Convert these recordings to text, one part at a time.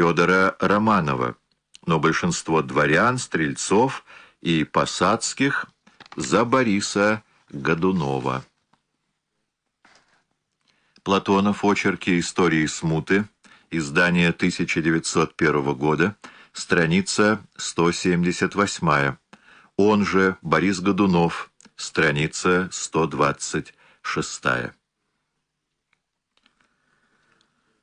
Федора Романова, но большинство дворян, стрельцов и посадских за Бориса Годунова. Платонов. Очерки истории смуты. Издание 1901 года. Страница 178. Он же Борис Годунов. Страница 126.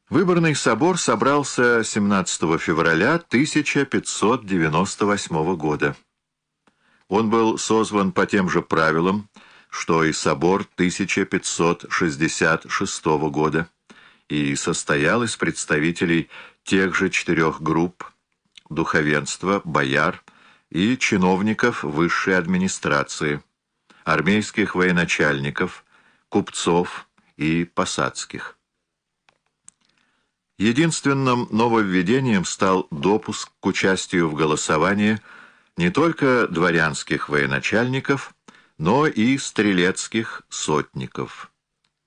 Выборный собор собрался 17 февраля 1598 года. Он был созван по тем же правилам, что и собор 1566 года, и состоял из представителей тех же четырех групп духовенства, бояр и чиновников высшей администрации, армейских военачальников, купцов и посадских. Единственным нововведением стал допуск к участию в голосовании не только дворянских военачальников, но и стрелецких сотников.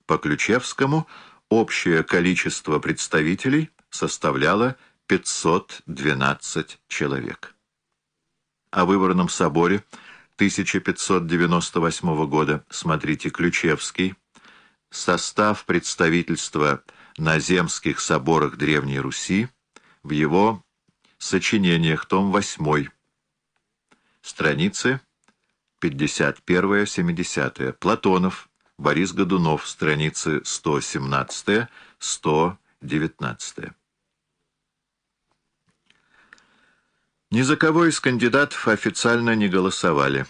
По Ключевскому общее количество представителей составляло 512 человек. О выборном соборе 1598 года смотрите Ключевский, состав представительства на земских соборах Древней Руси в его сочинениях, том 8, страницы 51-70, Платонов, Борис Годунов, страницы 117-119. Ни за кого из кандидатов официально не голосовали.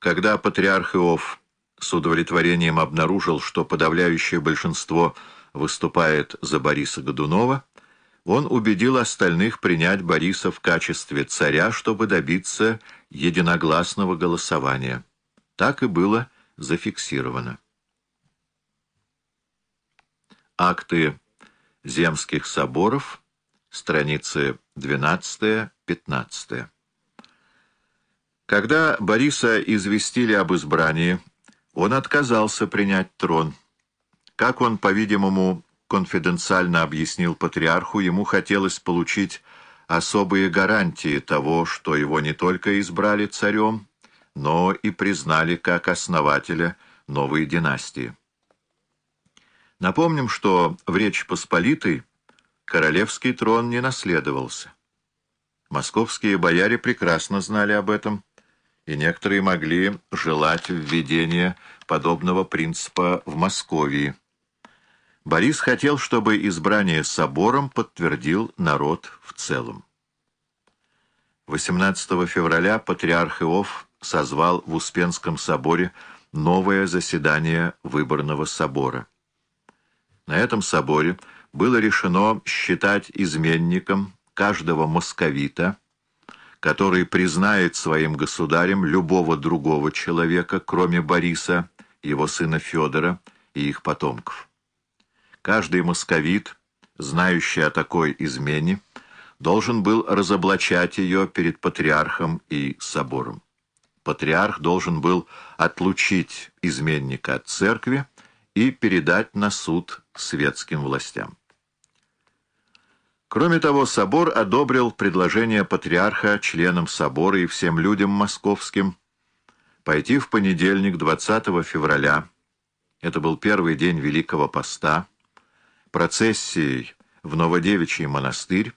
Когда патриарх Иов с удовлетворением обнаружил, что подавляющее большинство – выступает за Бориса Годунова, он убедил остальных принять Бориса в качестве царя, чтобы добиться единогласного голосования. Так и было зафиксировано. Акты земских соборов, страницы 12-15. Когда Бориса известили об избрании, он отказался принять трон – как он, по-видимому, конфиденциально объяснил патриарху, ему хотелось получить особые гарантии того, что его не только избрали царем, но и признали как основателя новой династии. Напомним, что в Речи Посполитой королевский трон не наследовался. Московские бояре прекрасно знали об этом, и некоторые могли желать введения подобного принципа в Московии. Борис хотел, чтобы избрание собором подтвердил народ в целом. 18 февраля патриарх Иов созвал в Успенском соборе новое заседание выборного собора. На этом соборе было решено считать изменником каждого московита, который признает своим государем любого другого человека, кроме Бориса, его сына Федора и их потомков. Каждый московит, знающий о такой измене, должен был разоблачать ее перед патриархом и собором. Патриарх должен был отлучить изменника от церкви и передать на суд светским властям. Кроме того, собор одобрил предложение патриарха членам собора и всем людям московским пойти в понедельник 20 февраля, это был первый день Великого Поста, процессией в Новодевичий монастырь,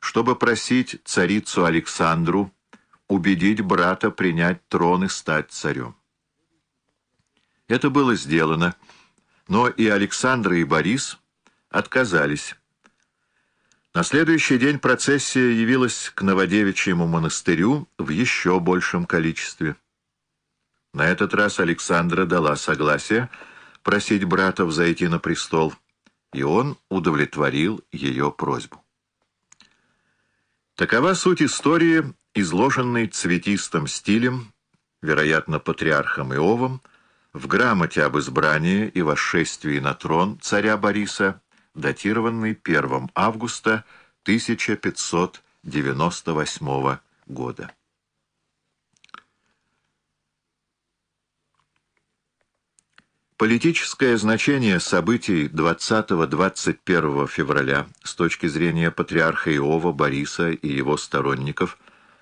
чтобы просить царицу Александру убедить брата принять трон и стать царем. Это было сделано, но и Александра, и Борис отказались. На следующий день процессия явилась к Новодевичьему монастырю в еще большем количестве. На этот раз Александра дала согласие просить братов зайти на престол – и он удовлетворил ее просьбу. Такова суть истории, изложенной цветистым стилем, вероятно, патриархом Иовом, в грамоте об избрании и восшествии на трон царя Бориса, датированной 1 августа 1598 года. Политическое значение событий 20-21 февраля с точки зрения патриарха Иова, Бориса и его сторонников –